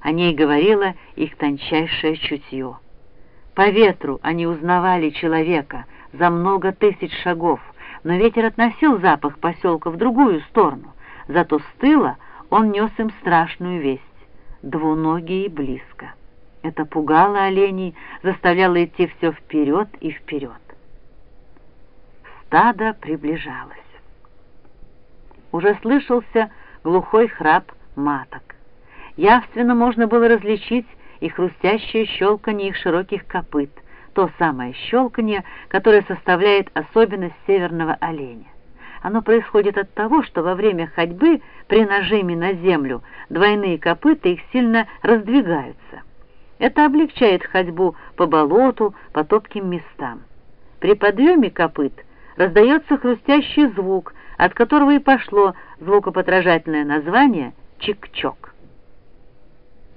о ней говорило их тончайшее чутье. По ветру они узнавали человека за много тысяч шагов, но ветер относил запах поселка в другую сторону, зато с тыла он нес им страшную весть — двуногие близко. Это пугало оленей, заставляло идти все вперед и вперед. Стадо приближалось. Уже слышался глухой храп маток. Явственно можно было различить и хрустящее щелканье их широких копыт, то самое щелканье, которое составляет особенность северного оленя. Оно происходит от того, что во время ходьбы при нажиме на землю двойные копыта их сильно раздвигаются. Это облегчает ходьбу по болоту, по топким местам. При подъеме копыт раздается хрустящий звук, от которого и пошло звукоподражательное название «чик-чок».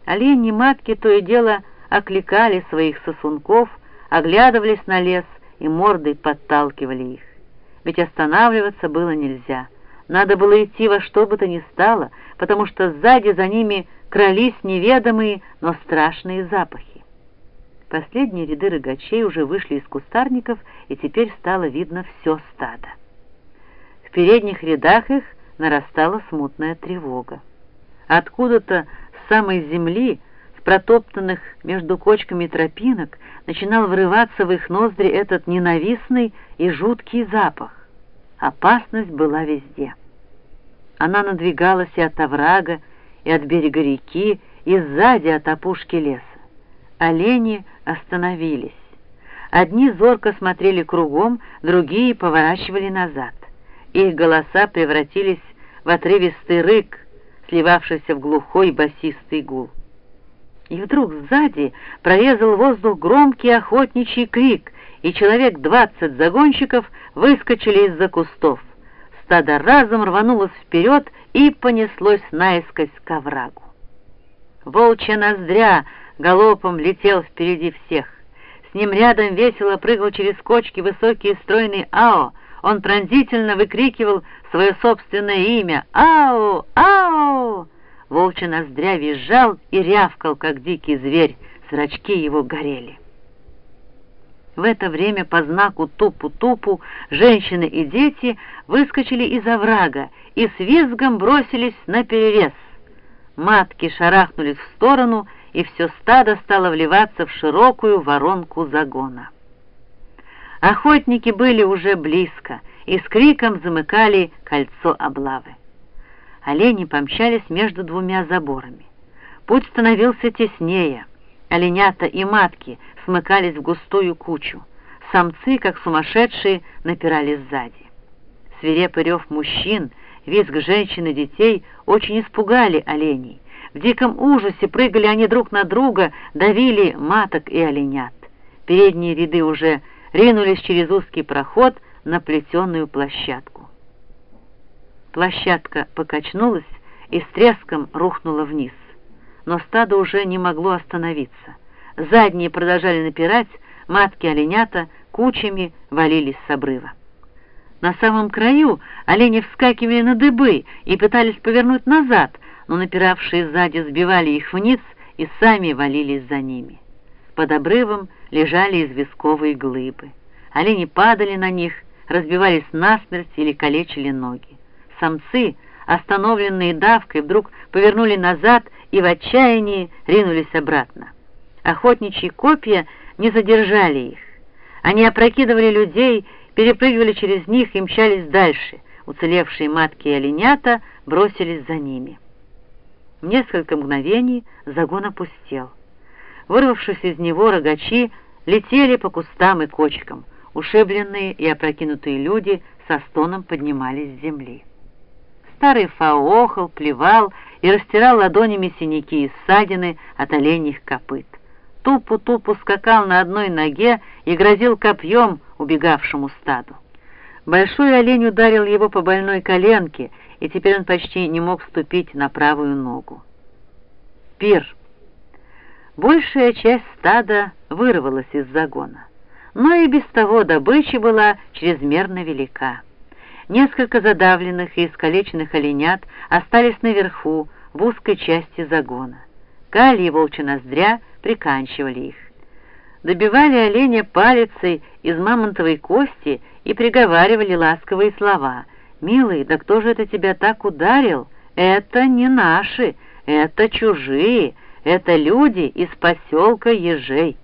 Олени матки то и дело окликали своих сосунков, оглядывались на лес и мордой подталкивали их. Ведь останавливаться было нельзя. Надо было идти во что бы то ни стало, потому что сзади за ними крались неведомые, но страшные запахи. Последние ряды рогачей уже вышли из кустарников, и теперь стало видно все стадо. В передних рядах их нарастала смутная тревога. Откуда-то самой земли, с протоптанных между кочками тропинок, начинал врываться в их ноздри этот ненавистный и жуткий запах. Опасность была везде. Она надвигалась и от оврага, и от берега реки, и сзади от опушки леса. Олени остановились. Одни зорко смотрели кругом, другие поворачивали назад. Их голоса превратились в отрывистый рык, сливавшийся в глухой басистый гул. И вдруг сзади прорезал воздух громкий охотничий крик, и человек двадцать загонщиков выскочили из-за кустов. Стадо разом рванулось вперед и понеслось наискось к оврагу. Волчья ноздря галопом летел впереди всех. С ним рядом весело прыгал через кочки высокий стройный Ао, он пронзительно выкрикивал свое собственное имя «Ау! Ау!». Волчий ноздря визжал и рявкал, как дикий зверь, зрачки его горели. В это время по знаку «тупу-тупу» женщины и дети выскочили из оврага и с визгом бросились на перерез. Матки шарахнулись в сторону, и все стадо стало вливаться в широкую воронку загона. Охотники были уже близко и с криком замыкали кольцо облавы. Олени помчались между двумя заборами. Путь становился теснее. Оленята и матки смыкались в густую кучу. Самцы, как сумасшедшие, напирали сзади. Свирепый рев мужчин, визг женщин и детей очень испугали оленей. В диком ужасе прыгали они друг на друга, давили маток и оленят. Передние ряды уже ринулись через узкий проход на плетеную площадку. Площадка покачнулась и с треском рухнула вниз, но стадо уже не могло остановиться. Задние продолжали напирать, матки-оленята кучами валились с обрыва. На самом краю олени вскакивали на дыбы и пытались повернуть назад, но напиравшие сзади сбивали их вниз и сами валились за ними. Под обрывом лежали известковые глыбы. Олени падали на них, разбивались насмерть или калечили ноги. Самцы, остановленные давкой, вдруг повернули назад и в отчаянии ринулись обратно. Охотничьи копья не задержали их. Они опрокидывали людей, перепрыгивали через них и мчались дальше. Уцелевшие матки и оленята бросились за ними. В несколько мгновений загон опустел. Вырвавшись из него, рогачи летели по кустам и кочкам. Ушибленные и опрокинутые люди со стоном поднимались с земли. Старый фау охал, плевал и растирал ладонями синяки и ссадины от оленьих копыт. Тупу-тупу скакал на одной ноге и грозил копьем убегавшему стаду. Большой олень ударил его по больной коленке, и теперь он почти не мог ступить на правую ногу. Пир. Большая часть стада вырвалась из загона, но и без того добыча была чрезмерно велика. Несколько задавленных и искалеченных оленят остались наверху, в узкой части загона. кали и волчья ноздря приканчивали их. Добивали оленя палицей из мамонтовой кости и приговаривали ласковые слова. «Милый, да кто же это тебя так ударил? Это не наши, это чужие, это люди из поселка Ежей».